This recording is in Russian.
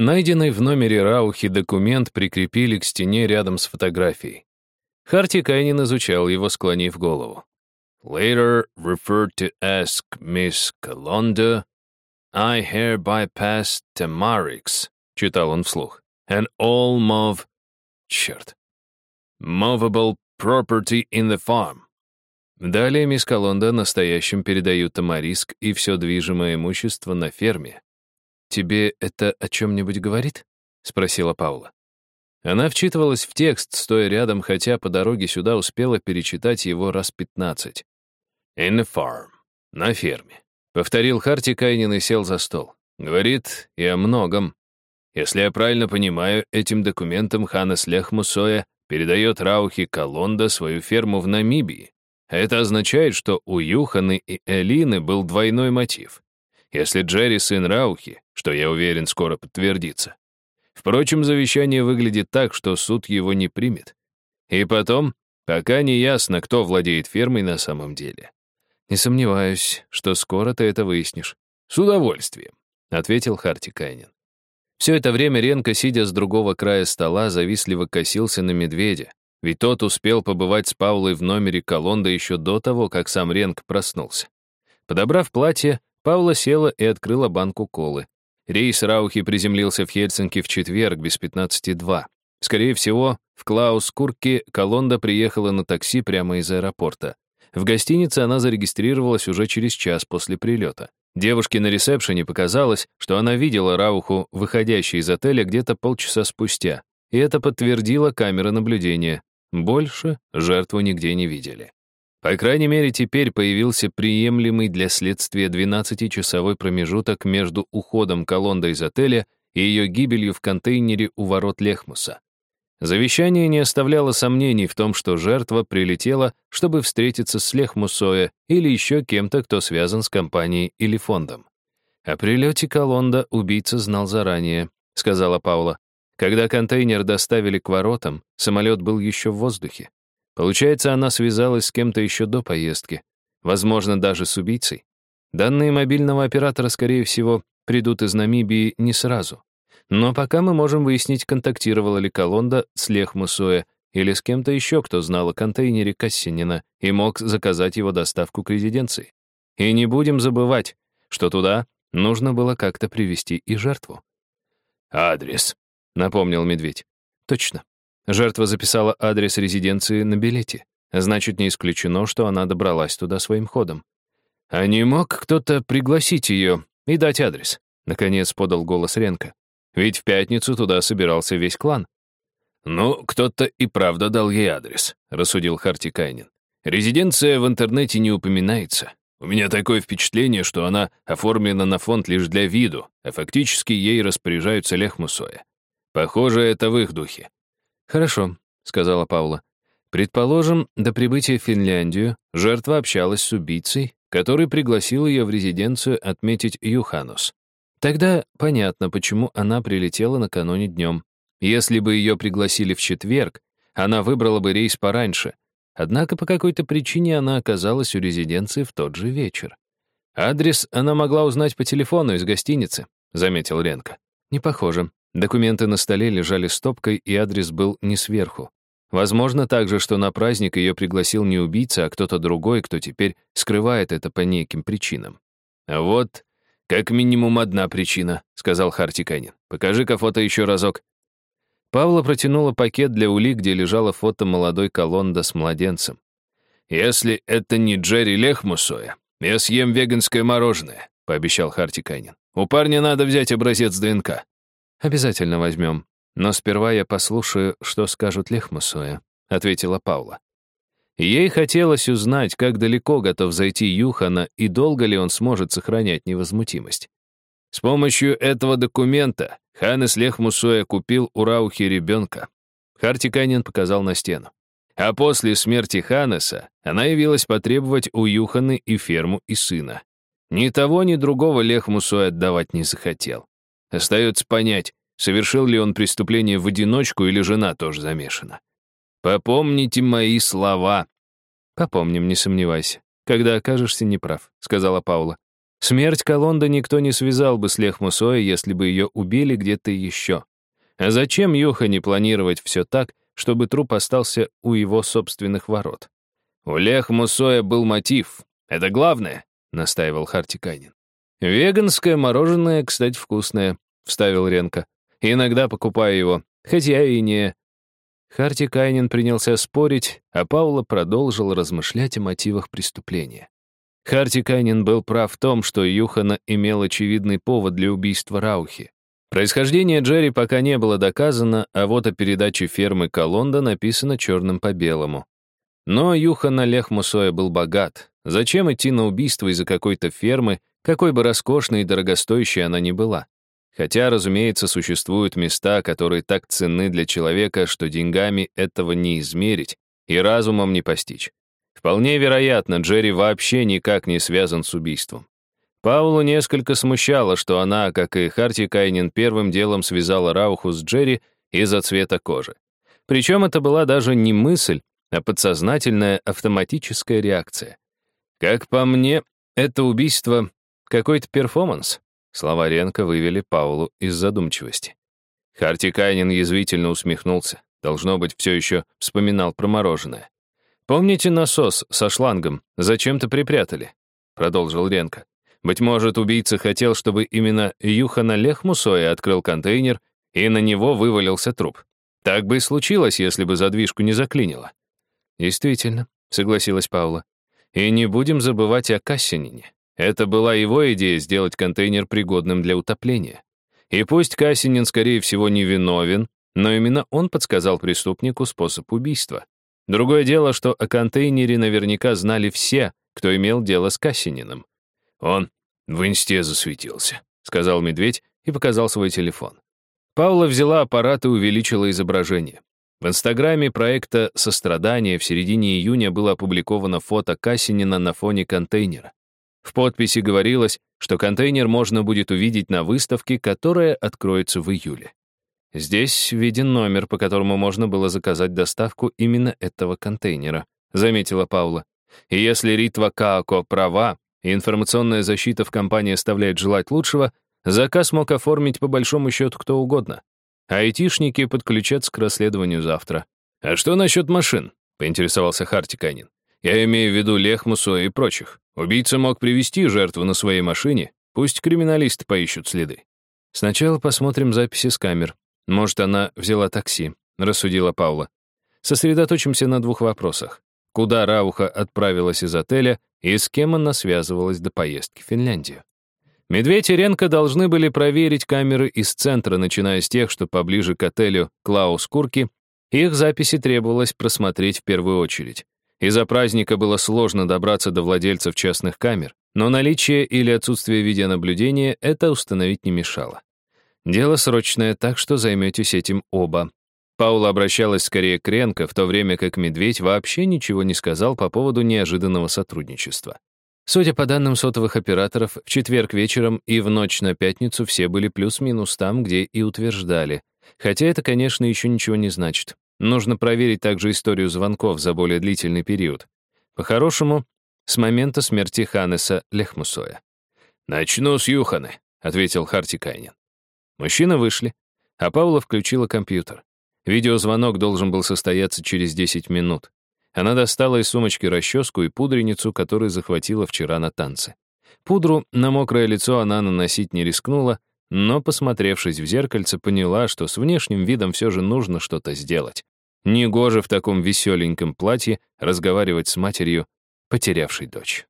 Найденный в номере Раухи документ прикрепили к стене рядом с фотографией. Харти Кайнин изучал его, склонив голову. Later referred to as Miss Kalonda, I hereby pass Tamarix, читал он вслух, and all mov... Черт. Movable property in the farm. Далее мисс Колонда настоящим передают Тамариск и все движимое имущество на ферме. «Тебе это о чем-нибудь говорит?» — спросила Паула. Она вчитывалась в текст, стоя рядом, хотя по дороге сюда успела перечитать его раз пятнадцать. «In the farm». На ферме. Повторил Харти Кайнин и сел за стол. Говорит и о многом. Если я правильно понимаю, этим документом Ханес Лехмусоя передает Раухи Колонда свою ферму в Намибии. Это означает, что у Юханы и Элины был двойной мотив. Если Джерри сын Раухи, что я уверен скоро подтвердится. Впрочем, завещание выглядит так, что суд его не примет. И потом, пока не ясно, кто владеет фермой на самом деле. Не сомневаюсь, что скоро ты это выяснишь. С удовольствием, ответил Харти Кайнин. Все это время Ренко, сидя с другого края стола, завистливо косился на медведя, ведь тот успел побывать с Паулой в номере Колонда еще до того, как сам Ренк проснулся. Подобрав платье, Паула села и открыла банку колы. Рейс Раухи приземлился в Хельсинки в четверг без 15.2. Скорее всего, в Клаус-Курке Колонда приехала на такси прямо из аэропорта. В гостинице она зарегистрировалась уже через час после прилета. Девушке на ресепшене показалось, что она видела Рауху, выходящей из отеля где-то полчаса спустя, и это подтвердила камера наблюдения. Больше жертву нигде не видели. По крайней мере, теперь появился приемлемый для следствия 12-часовой промежуток между уходом Колонда из отеля и ее гибелью в контейнере у ворот Лехмуса. Завещание не оставляло сомнений в том, что жертва прилетела, чтобы встретиться с Лехмусоя или еще кем-то, кто связан с компанией или фондом. О прилете Колонда убийца знал заранее, сказала Паула. Когда контейнер доставили к воротам, самолет был еще в воздухе. Получается, она связалась с кем-то еще до поездки. Возможно, даже с убийцей. Данные мобильного оператора, скорее всего, придут из Намибии не сразу. Но пока мы можем выяснить, контактировала ли Колонда с Лехмусоя или с кем-то еще, кто знал о контейнере Кассинина и мог заказать его доставку к резиденции. И не будем забывать, что туда нужно было как-то привести и жертву. «Адрес», — напомнил медведь. «Точно. Жертва записала адрес резиденции на билете. Значит, не исключено, что она добралась туда своим ходом. А не мог кто-то пригласить ее и дать адрес?» Наконец подал голос Ренка. «Ведь в пятницу туда собирался весь клан». «Ну, кто-то и правда дал ей адрес», — рассудил Харти Кайнин. «Резиденция в интернете не упоминается. У меня такое впечатление, что она оформлена на фонд лишь для виду, а фактически ей распоряжаются Лехмусоя. Похоже, это в их духе. «Хорошо», — сказала Павла. «Предположим, до прибытия в Финляндию жертва общалась с убийцей, который пригласил ее в резиденцию отметить Юханус. Тогда понятно, почему она прилетела накануне днем. Если бы ее пригласили в четверг, она выбрала бы рейс пораньше. Однако по какой-то причине она оказалась у резиденции в тот же вечер. Адрес она могла узнать по телефону из гостиницы, заметил Ленка. Не похоже. Документы на столе лежали стопкой, и адрес был не сверху. Возможно также, что на праздник ее пригласил не убийца, а кто-то другой, кто теперь скрывает это по неким причинам. А вот как минимум одна причина, сказал Хартиканин. Покажи-ка фото еще разок. Павла протянула пакет для улик, где лежало фото молодой колонда с младенцем. «Если это не Джерри Лехмусоя, я съем веганское мороженое», — пообещал Хартиканин. «У парня надо взять образец ДНК». «Обязательно возьмем. Но сперва я послушаю, что скажут Лехмусоя», — ответила Паула. Ей хотелось узнать, как далеко готов зайти Юхана и долго ли он сможет сохранять невозмутимость. С помощью этого документа Ханес Лехмусоя купил у Раухи ребенка. Хартиканин показал на стену. А после смерти Ханеса она явилась потребовать у Юханы и ферму, и сына. Ни того, ни другого Лехмусой отдавать не захотел. Остается понять, совершил ли он преступление в одиночку или жена тоже замешана. Попомните мои слова. Попомним, не сомневайся, когда окажешься неправ, сказала Паула. Смерть Колонда никто не связал бы с Лехмусой, если бы ее убили где-то еще. А зачем Юхане планировать все так, чтобы труп остался у его собственных ворот? У Лехмусоя был мотив. Это главное, настаивал Хартиканин. «Веганское мороженое, кстати, вкусное», — вставил Ренко. «Иногда покупаю его, хотя и не...» Харти Кайнин принялся спорить, а Паула продолжил размышлять о мотивах преступления. Харти Кайнин был прав в том, что Юхана имел очевидный повод для убийства Раухи. Происхождение Джерри пока не было доказано, а вот о передаче фермы Колонда написано черным по белому. Но Юхана Лехмусоя был богат. Зачем идти на убийство из-за какой-то фермы, какой бы роскошной и дорогостоящей она ни была? Хотя, разумеется, существуют места, которые так ценны для человека, что деньгами этого не измерить и разумом не постичь. Вполне вероятно, Джерри вообще никак не связан с убийством. Паулу несколько смущало, что она, как и Харти Кайнин, первым делом связала Рауху с Джерри из-за цвета кожи. Причем это была даже не мысль, а подсознательная автоматическая реакция. Как по мне, это убийство — какой-то перформанс. Слова Ренка вывели Паулу из задумчивости. Харти Кайнин язвительно усмехнулся. Должно быть, все еще вспоминал про мороженое. «Помните насос со шлангом? Зачем-то припрятали?» Продолжил Ренко. «Быть может, убийца хотел, чтобы именно Юхана Лехмусоя открыл контейнер, и на него вывалился труп. Так бы и случилось, если бы задвижку не заклинило». «Действительно», — согласилась Паула. «И не будем забывать о Кассинине. Это была его идея сделать контейнер пригодным для утопления. И пусть Кассинин, скорее всего, не виновен, но именно он подсказал преступнику способ убийства. Другое дело, что о контейнере наверняка знали все, кто имел дело с Кассининым. «Он в инсте засветился», — сказал медведь и показал свой телефон. Паула взяла аппарат и увеличила изображение. В инстаграме проекта «Сострадание» в середине июня было опубликовано фото Кассинина на фоне контейнера. В подписи говорилось, что контейнер можно будет увидеть на выставке, которая откроется в июле. «Здесь виден номер, по которому можно было заказать доставку именно этого контейнера», заметила Паула. И если Ритва Каако права, и информационная защита в компании оставляет желать лучшего, заказ мог оформить по большому счету кто угодно. Айтишники подключатся к расследованию завтра. «А что насчет машин?» — поинтересовался Хартиканин. «Я имею в виду Лехмусу и прочих. Убийца мог привести жертву на своей машине, пусть криминалисты поищут следы. Сначала посмотрим записи с камер. Может, она взяла такси, рассудила Паула. Сосредоточимся на двух вопросах. Куда Рауха отправилась из отеля и с кем она связывалась до поездки в Финляндию? Медведь и Ренко должны были проверить камеры из центра, начиная с тех, что поближе к отелю Клаус Курки. Их записи требовалось просмотреть в первую очередь. Из-за праздника было сложно добраться до владельцев частных камер, но наличие или отсутствие видеонаблюдения это установить не мешало. Дело срочное, так что займетесь этим оба. Паула обращалась скорее к Ренко, в то время как Медведь вообще ничего не сказал по поводу неожиданного сотрудничества. Судя по данным сотовых операторов, в четверг вечером и в ночь на пятницу все были плюс-минус там, где и утверждали. Хотя это, конечно, еще ничего не значит. Нужно проверить также историю звонков за более длительный период. По-хорошему, с момента смерти Ханнеса Лехмусоя. «Начну с Юханы», — ответил Харти Кайнин. Мужчины вышли, а Паула включила компьютер. Видеозвонок должен был состояться через 10 минут. Она достала из сумочки расческу и пудреницу, которую захватила вчера на танце. Пудру на мокрое лицо она наносить не рискнула, но, посмотревшись в зеркальце, поняла, что с внешним видом все же нужно что-то сделать. Негоже в таком веселеньком платье разговаривать с матерью, потерявшей дочь.